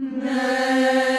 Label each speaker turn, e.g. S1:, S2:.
S1: Nay.